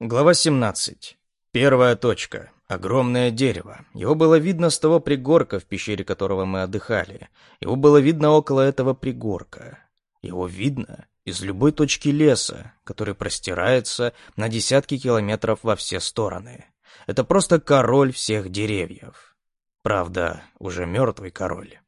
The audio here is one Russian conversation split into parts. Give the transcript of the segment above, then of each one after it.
Глава 17. Первая точка. Огромное дерево. Его было видно с того пригорка, в пещере которого мы отдыхали. Его было видно около этого пригорка. Его видно из любой точки леса, который простирается на десятки километров во все стороны. Это просто король всех деревьев. Правда, уже мертвый король.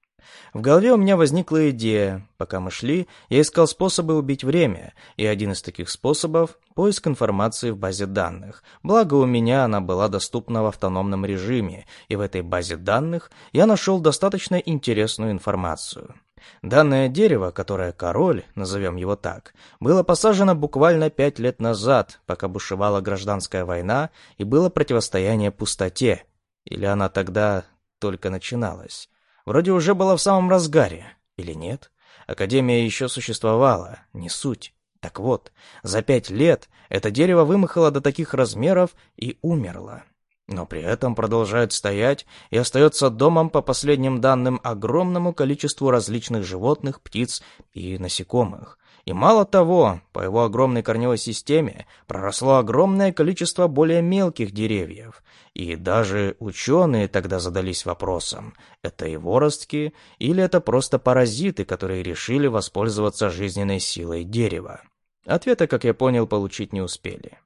В голове у меня возникла идея. Пока мы шли, я искал способы убить время, и один из таких способов — поиск информации в базе данных. Благо у меня она была доступна в автономном режиме, и в этой базе данных я нашел достаточно интересную информацию. Данное дерево, которое король, назовем его так, было посажено буквально пять лет назад, пока бушевала гражданская война и было противостояние пустоте. Или она тогда только начиналась. Вроде уже была в самом разгаре. Или нет? Академия еще существовала, не суть. Так вот, за пять лет это дерево вымахало до таких размеров и умерло. Но при этом продолжает стоять и остается домом по последним данным огромному количеству различных животных, птиц и насекомых. И мало того, по его огромной корневой системе проросло огромное количество более мелких деревьев. И даже ученые тогда задались вопросом, это его ростки или это просто паразиты, которые решили воспользоваться жизненной силой дерева. Ответа, как я понял, получить не успели.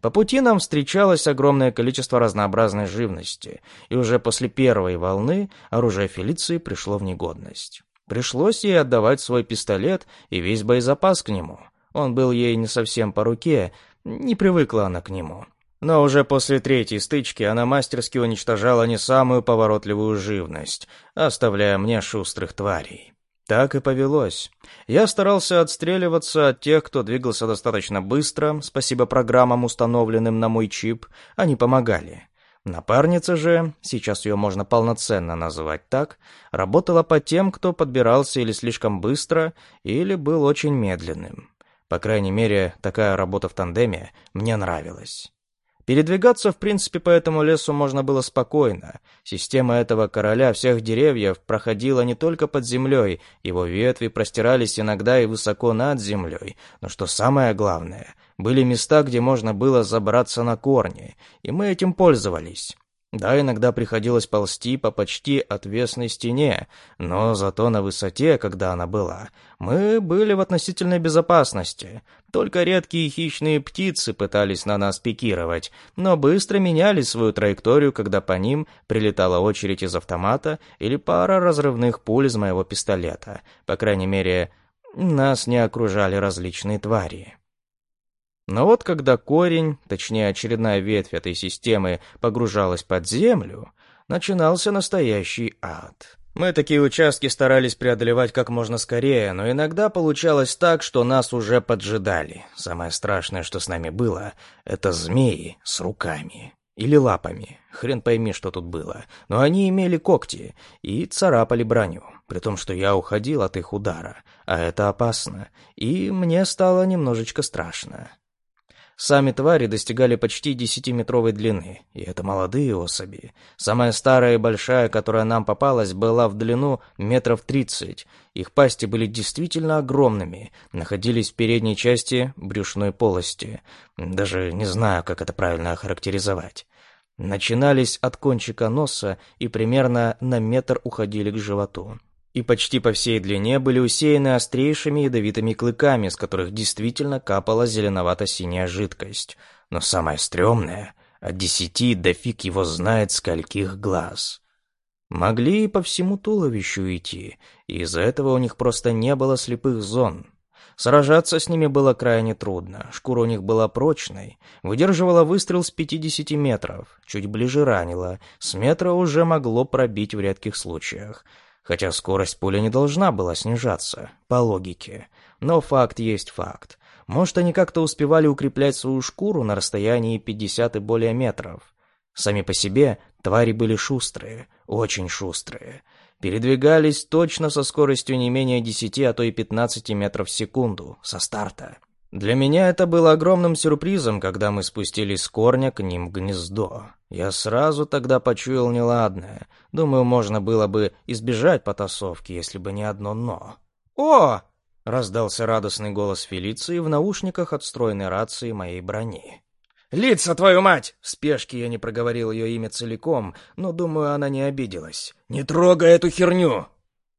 По пути нам встречалось огромное количество разнообразной живности, и уже после первой волны оружие Фелиции пришло в негодность. Пришлось ей отдавать свой пистолет и весь боезапас к нему. Он был ей не совсем по руке, не привыкла она к нему. Но уже после третьей стычки она мастерски уничтожала не самую поворотливую живность, оставляя мне шустрых тварей. Так и повелось. Я старался отстреливаться от тех, кто двигался достаточно быстро, спасибо программам, установленным на мой чип, они помогали. Напарница же, сейчас ее можно полноценно называть так, работала по тем, кто подбирался или слишком быстро, или был очень медленным. По крайней мере, такая работа в тандеме мне нравилась. Передвигаться, в принципе, по этому лесу можно было спокойно. Система этого короля всех деревьев проходила не только под землей, его ветви простирались иногда и высоко над землей, но что самое главное, были места, где можно было забраться на корни, и мы этим пользовались. Да, иногда приходилось ползти по почти отвесной стене, но зато на высоте, когда она была, мы были в относительной безопасности. Только редкие хищные птицы пытались на нас пикировать, но быстро меняли свою траекторию, когда по ним прилетала очередь из автомата или пара разрывных пуль из моего пистолета. По крайней мере, нас не окружали различные твари. Но вот когда корень, точнее очередная ветвь этой системы, погружалась под землю, начинался настоящий ад. Мы такие участки старались преодолевать как можно скорее, но иногда получалось так, что нас уже поджидали. Самое страшное, что с нами было, это змеи с руками. Или лапами. Хрен пойми, что тут было. Но они имели когти и царапали броню. При том, что я уходил от их удара. А это опасно. И мне стало немножечко страшно. Сами твари достигали почти десятиметровой длины, и это молодые особи. Самая старая и большая, которая нам попалась, была в длину метров тридцать. Их пасти были действительно огромными, находились в передней части брюшной полости. Даже не знаю, как это правильно охарактеризовать. Начинались от кончика носа и примерно на метр уходили к животу и почти по всей длине были усеяны острейшими ядовитыми клыками, с которых действительно капала зеленовато-синяя жидкость. Но самое стрёмное — от десяти до фиг его знает скольких глаз. Могли и по всему туловищу идти, и из-за этого у них просто не было слепых зон. Сражаться с ними было крайне трудно, шкура у них была прочной, выдерживала выстрел с 50 метров, чуть ближе ранила, с метра уже могло пробить в редких случаях — Хотя скорость пули не должна была снижаться, по логике. Но факт есть факт. Может, они как-то успевали укреплять свою шкуру на расстоянии 50 и более метров. Сами по себе твари были шустрые, очень шустрые. Передвигались точно со скоростью не менее 10, а то и 15 метров в секунду, со старта. Для меня это было огромным сюрпризом, когда мы спустились с корня к ним в гнездо. Я сразу тогда почуял неладное. Думаю, можно было бы избежать потасовки, если бы не одно «но». «О!» — раздался радостный голос Фелиции в наушниках от стройной рации моей брони. «Лица, твою мать!» В спешке я не проговорил ее имя целиком, но, думаю, она не обиделась. «Не трогай эту херню!»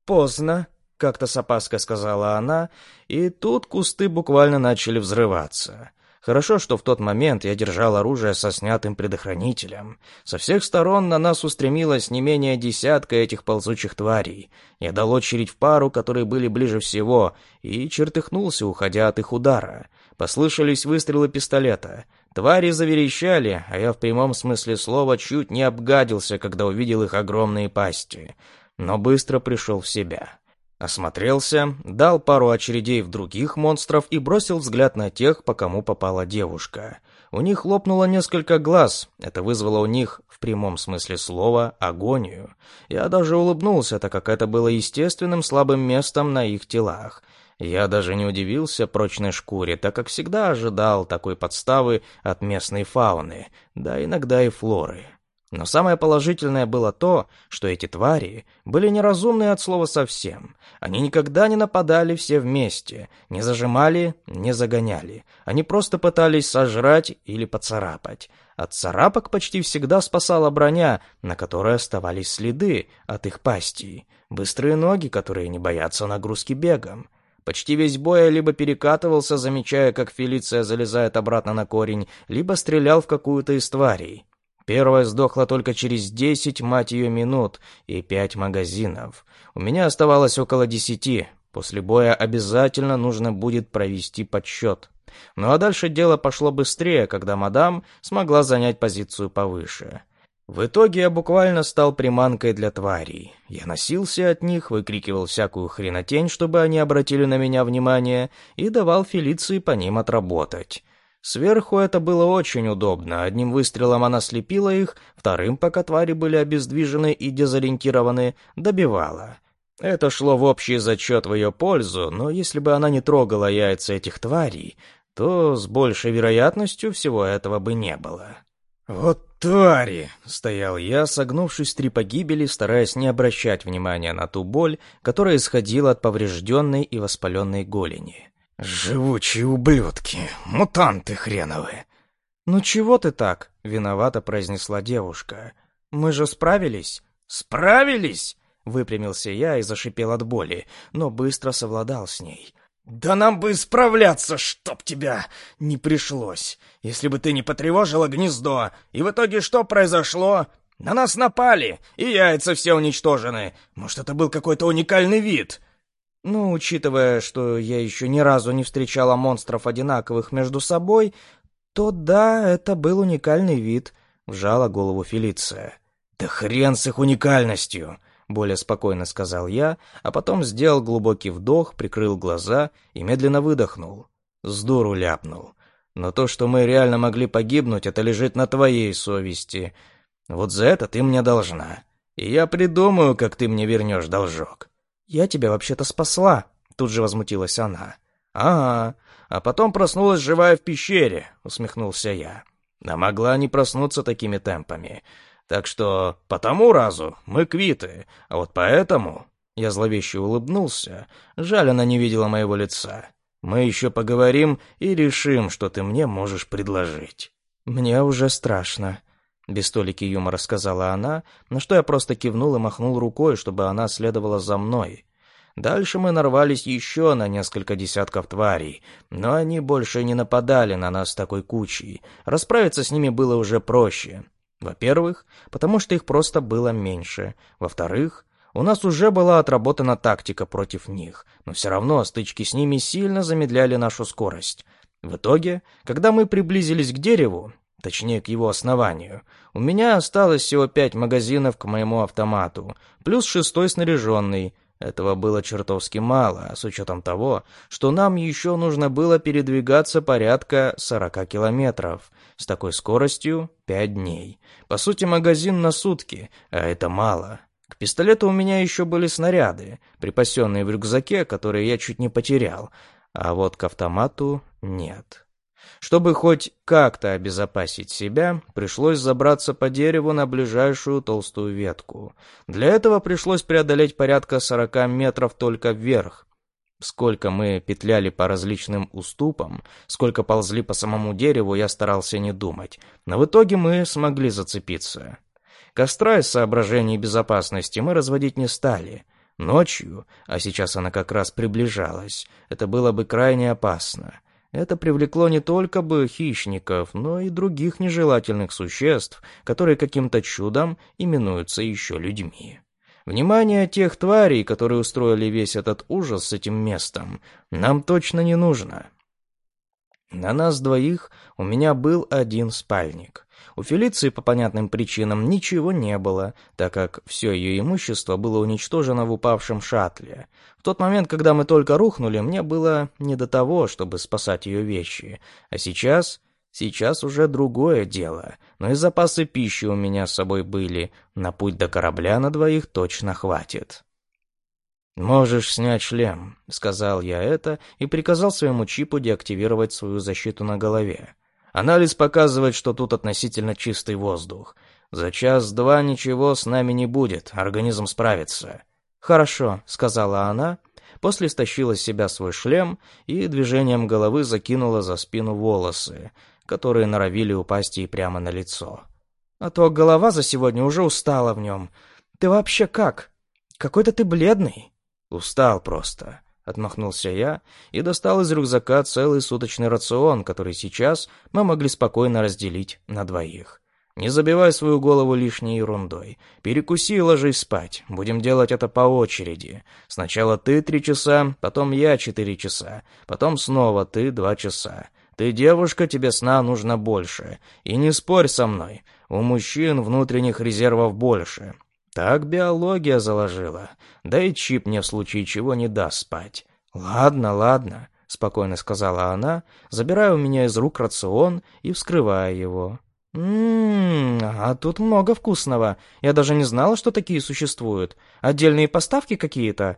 «Поздно», — как-то с опаской сказала она, и тут кусты буквально начали взрываться. Хорошо, что в тот момент я держал оружие со снятым предохранителем. Со всех сторон на нас устремилось не менее десятка этих ползучих тварей. Я дал очередь в пару, которые были ближе всего, и чертыхнулся, уходя от их удара. Послышались выстрелы пистолета. Твари заверещали, а я в прямом смысле слова чуть не обгадился, когда увидел их огромные пасти. Но быстро пришел в себя. Осмотрелся, дал пару очередей в других монстров и бросил взгляд на тех, по кому попала девушка. У них лопнуло несколько глаз, это вызвало у них, в прямом смысле слова, агонию. Я даже улыбнулся, так как это было естественным слабым местом на их телах. Я даже не удивился прочной шкуре, так как всегда ожидал такой подставы от местной фауны, да иногда и флоры. Но самое положительное было то, что эти твари были неразумные от слова совсем. Они никогда не нападали все вместе, не зажимали, не загоняли. Они просто пытались сожрать или поцарапать. От царапок почти всегда спасала броня, на которой оставались следы от их пастей. Быстрые ноги, которые не боятся нагрузки бегом. Почти весь бой либо перекатывался, замечая, как Фелиция залезает обратно на корень, либо стрелял в какую-то из тварей. Первая сдохла только через десять, мать ее, минут и пять магазинов. У меня оставалось около десяти. После боя обязательно нужно будет провести подсчет. Ну а дальше дело пошло быстрее, когда мадам смогла занять позицию повыше. В итоге я буквально стал приманкой для тварей. Я носился от них, выкрикивал всякую хренотень, чтобы они обратили на меня внимание, и давал Фелиции по ним отработать. Сверху это было очень удобно. Одним выстрелом она слепила их, вторым, пока твари были обездвижены и дезориентированы, добивала. Это шло в общий зачет в ее пользу, но если бы она не трогала яйца этих тварей, то с большей вероятностью всего этого бы не было. «Вот твари!» — стоял я, согнувшись три погибели, стараясь не обращать внимания на ту боль, которая исходила от поврежденной и воспаленной голени. «Живучие ублюдки! Мутанты хреновые!» «Ну чего ты так?» — виновато произнесла девушка. «Мы же справились?» «Справились?» — выпрямился я и зашипел от боли, но быстро совладал с ней. «Да нам бы справляться, чтоб тебя не пришлось, если бы ты не потревожила гнездо. И в итоге что произошло? На нас напали, и яйца все уничтожены. Может, это был какой-то уникальный вид?» «Ну, учитывая, что я еще ни разу не встречала монстров одинаковых между собой, то да, это был уникальный вид», — вжала голову Фелиция. «Да хрен с их уникальностью!» более спокойно сказал я, а потом сделал глубокий вдох, прикрыл глаза и медленно выдохнул. С дуру ляпнул. Но то, что мы реально могли погибнуть, это лежит на твоей совести. Вот за это ты мне должна. И я придумаю, как ты мне вернешь должок. Я тебя вообще-то спасла, тут же возмутилась она. Ага, а потом проснулась живая в пещере, усмехнулся я. А могла не проснуться такими темпами. Так что по тому разу мы квиты, а вот поэтому...» Я зловеще улыбнулся. Жаль, она не видела моего лица. «Мы еще поговорим и решим, что ты мне можешь предложить». «Мне уже страшно», — без толики юмора сказала она, на что я просто кивнул и махнул рукой, чтобы она следовала за мной. Дальше мы нарвались еще на несколько десятков тварей, но они больше не нападали на нас такой кучей. Расправиться с ними было уже проще. Во-первых, потому что их просто было меньше. Во-вторых, у нас уже была отработана тактика против них, но все равно стычки с ними сильно замедляли нашу скорость. В итоге, когда мы приблизились к дереву, точнее к его основанию, у меня осталось всего пять магазинов к моему автомату, плюс шестой снаряженный, этого было чертовски мало, с учетом того, что нам еще нужно было передвигаться порядка 40 километров. С такой скоростью — 5 дней. По сути, магазин на сутки, а это мало. К пистолету у меня еще были снаряды, припасенные в рюкзаке, которые я чуть не потерял, а вот к автомату нет. Чтобы хоть как-то обезопасить себя, пришлось забраться по дереву на ближайшую толстую ветку. Для этого пришлось преодолеть порядка 40 метров только вверх. Сколько мы петляли по различным уступам, сколько ползли по самому дереву, я старался не думать. Но в итоге мы смогли зацепиться. Костра из соображений безопасности мы разводить не стали. Ночью, а сейчас она как раз приближалась, это было бы крайне опасно. Это привлекло не только бы хищников, но и других нежелательных существ, которые каким-то чудом именуются еще людьми. Внимание тех тварей, которые устроили весь этот ужас с этим местом, нам точно не нужно. На нас двоих у меня был один спальник. У Фелиции по понятным причинам ничего не было, так как все ее имущество было уничтожено в упавшем шаттле. В тот момент, когда мы только рухнули, мне было не до того, чтобы спасать ее вещи. А сейчас... Сейчас уже другое дело, но и запасы пищи у меня с собой были. На путь до корабля на двоих точно хватит. «Можешь снять шлем», — сказал я это и приказал своему чипу деактивировать свою защиту на голове. Анализ показывает, что тут относительно чистый воздух. За час-два ничего с нами не будет, организм справится. «Хорошо», — сказала она, после стащила с себя свой шлем и движением головы закинула за спину волосы, которые норовили упасть ей прямо на лицо. «А то голова за сегодня уже устала в нем. Ты вообще как? Какой-то ты бледный». «Устал просто», Отмахнулся я и достал из рюкзака целый суточный рацион, который сейчас мы могли спокойно разделить на двоих. Не забивай свою голову лишней ерундой. Перекуси и ложись спать. Будем делать это по очереди. Сначала ты три часа, потом я четыре часа, потом снова ты два часа. Ты девушка, тебе сна нужно больше. И не спорь со мной. У мужчин внутренних резервов больше. Так биология заложила. Да и чип мне в случае чего не даст спать. Ладно, ладно, спокойно сказала она, забирая у меня из рук рацион и вскрывая его. «Ммм, а тут много вкусного. Я даже не знала, что такие существуют. Отдельные поставки какие-то?»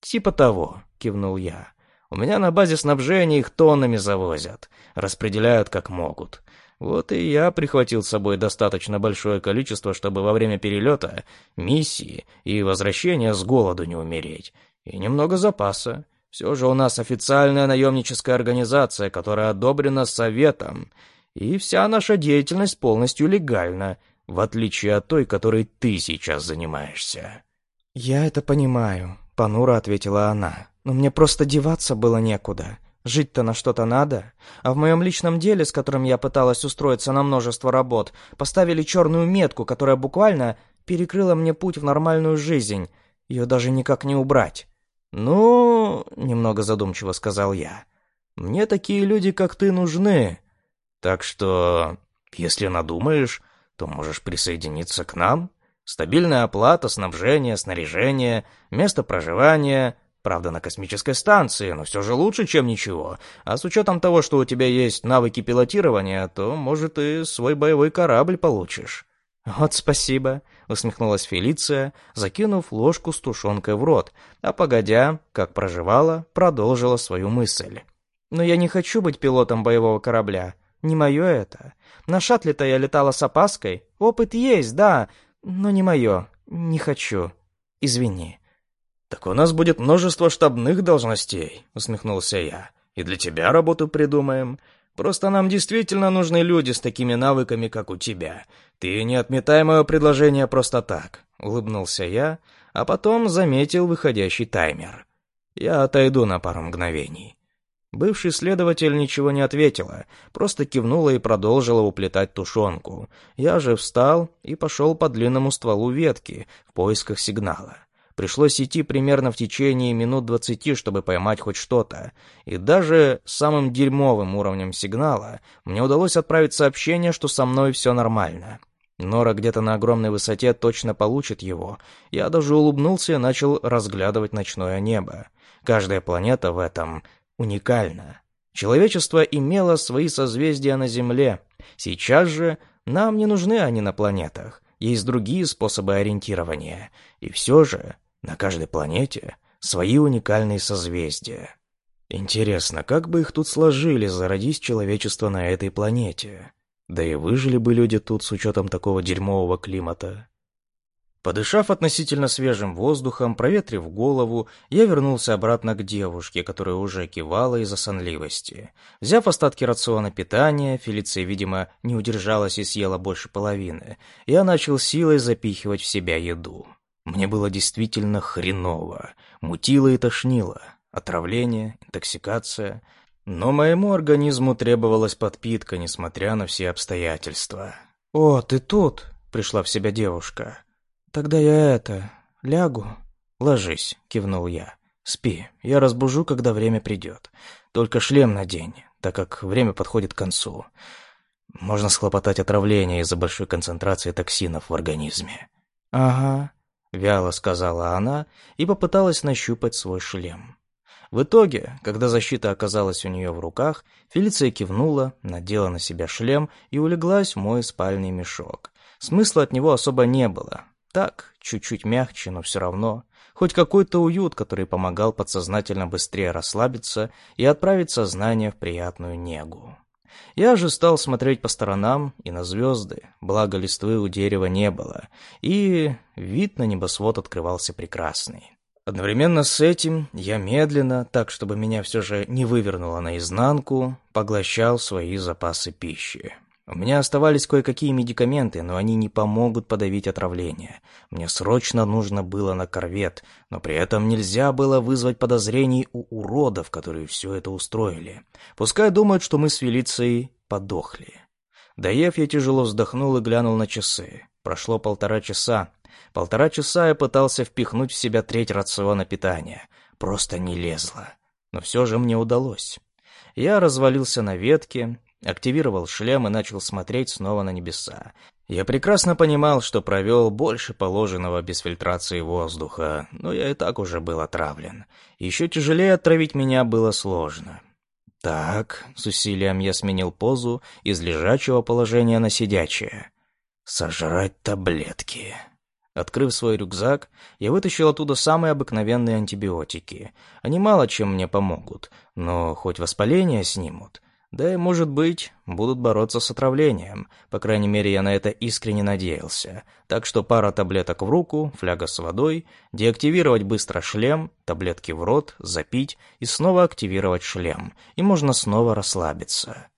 «Типа того», — кивнул я. «У меня на базе снабжения их тоннами завозят. Распределяют как могут. Вот и я прихватил с собой достаточно большое количество, чтобы во время перелета, миссии и возвращения с голоду не умереть. И немного запаса. Все же у нас официальная наемническая организация, которая одобрена Советом, и вся наша деятельность полностью легальна, в отличие от той, которой ты сейчас занимаешься». «Я это понимаю», — понуро ответила она. «Но мне просто деваться было некуда. Жить-то на что-то надо. А в моем личном деле, с которым я пыталась устроиться на множество работ, поставили черную метку, которая буквально перекрыла мне путь в нормальную жизнь. Ее даже никак не убрать. «Ну...» — немного задумчиво сказал я. «Мне такие люди, как ты, нужны. Так что, если надумаешь, то можешь присоединиться к нам. Стабильная оплата, снабжение, снаряжение, место проживания...» Правда, на космической станции, но все же лучше, чем ничего. А с учетом того, что у тебя есть навыки пилотирования, то, может, и свой боевой корабль получишь. «Вот спасибо», — усмехнулась Фелиция, закинув ложку с тушенкой в рот, а погодя, как проживала, продолжила свою мысль. «Но я не хочу быть пилотом боевого корабля. Не мое это. На шаттле-то я летала с опаской. Опыт есть, да, но не мое. Не хочу. Извини». «Так у нас будет множество штабных должностей», — усмехнулся я. «И для тебя работу придумаем. Просто нам действительно нужны люди с такими навыками, как у тебя. Ты не отметай мое предложение просто так», — улыбнулся я, а потом заметил выходящий таймер. «Я отойду на пару мгновений». Бывший следователь ничего не ответила, просто кивнула и продолжила уплетать тушенку. Я же встал и пошел по длинному стволу ветки в поисках сигнала. Пришлось идти примерно в течение минут двадцати, чтобы поймать хоть что-то. И даже самым дерьмовым уровнем сигнала мне удалось отправить сообщение, что со мной все нормально. Нора где-то на огромной высоте точно получит его. Я даже улыбнулся и начал разглядывать ночное небо. Каждая планета в этом уникальна. Человечество имело свои созвездия на Земле. Сейчас же нам не нужны они на планетах. Есть другие способы ориентирования. И все же на каждой планете свои уникальные созвездия. Интересно, как бы их тут сложили, зародись человечество на этой планете? Да и выжили бы люди тут с учетом такого дерьмового климата. Подышав относительно свежим воздухом, проветрив голову, я вернулся обратно к девушке, которая уже кивала из-за сонливости. Взяв остатки рациона питания, Фелиция, видимо, не удержалась и съела больше половины, я начал силой запихивать в себя еду. Мне было действительно хреново, мутило и тошнило. Отравление, интоксикация. Но моему организму требовалась подпитка, несмотря на все обстоятельства. «О, ты тут!» — пришла в себя девушка. «Тогда я это... лягу?» «Ложись», — кивнул я. «Спи, я разбужу, когда время придет. Только шлем надень, так как время подходит к концу. Можно схлопотать отравление из-за большой концентрации токсинов в организме». «Ага», — вяло сказала она и попыталась нащупать свой шлем. В итоге, когда защита оказалась у нее в руках, Фелиция кивнула, надела на себя шлем и улеглась в мой спальный мешок. Смысла от него особо не было, так, чуть-чуть мягче, но все равно. Хоть какой-то уют, который помогал подсознательно быстрее расслабиться и отправить сознание в приятную негу. Я же стал смотреть по сторонам и на звезды, благо листвы у дерева не было, и вид на небосвод открывался прекрасный. Одновременно с этим я медленно, так чтобы меня все же не вывернуло наизнанку, поглощал свои запасы пищи. У меня оставались кое-какие медикаменты, но они не помогут подавить отравление. Мне срочно нужно было на корвет, но при этом нельзя было вызвать подозрений у уродов, которые все это устроили. Пускай думают, что мы с Фелицией подохли. Доев, я тяжело вздохнул и глянул на часы. Прошло полтора часа. Полтора часа я пытался впихнуть в себя треть рациона питания. Просто не лезло. Но все же мне удалось. Я развалился на ветке, Активировал шлем и начал смотреть снова на небеса. Я прекрасно понимал, что провел больше положенного без фильтрации воздуха, но я и так уже был отравлен. Еще тяжелее отравить меня было сложно. Так, с усилием я сменил позу из лежачего положения на сидячее. Сожрать таблетки. Открыв свой рюкзак, я вытащил оттуда самые обыкновенные антибиотики. Они мало чем мне помогут, но хоть воспаление снимут. Да и, может быть, будут бороться с отравлением. По крайней мере, я на это искренне надеялся. Так что пара таблеток в руку, фляга с водой, деактивировать быстро шлем, таблетки в рот, запить и снова активировать шлем. И можно снова расслабиться.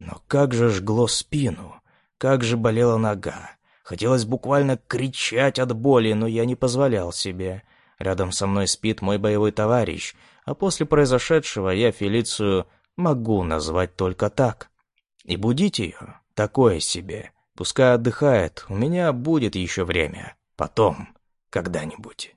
Но как же жгло спину, как же болела нога. Хотелось буквально кричать от боли, но я не позволял себе. Рядом со мной спит мой боевой товарищ, а после произошедшего я Фелицию могу назвать только так. И будить ее — такое себе. Пускай отдыхает, у меня будет еще время. Потом, когда-нибудь.